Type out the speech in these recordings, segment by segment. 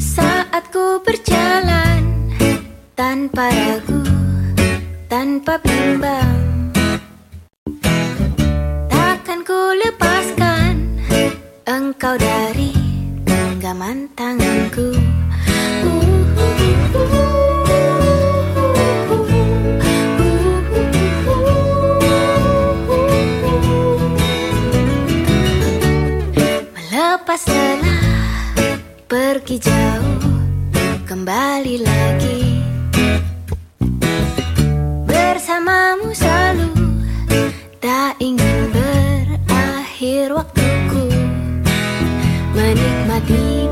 Saat ku berjalan tanpa ragu, tanpa bimbang, takanku lepaskan engkau dari genggaman tanganku. Lepas lelah Pergi jauh Kembali lagi. Bersamamu selalu Tak ingin berakhir waktuku. Menikmati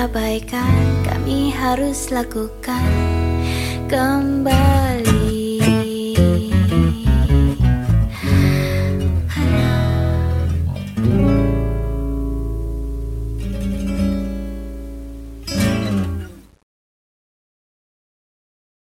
abaikan Kami harus lakukan kembali.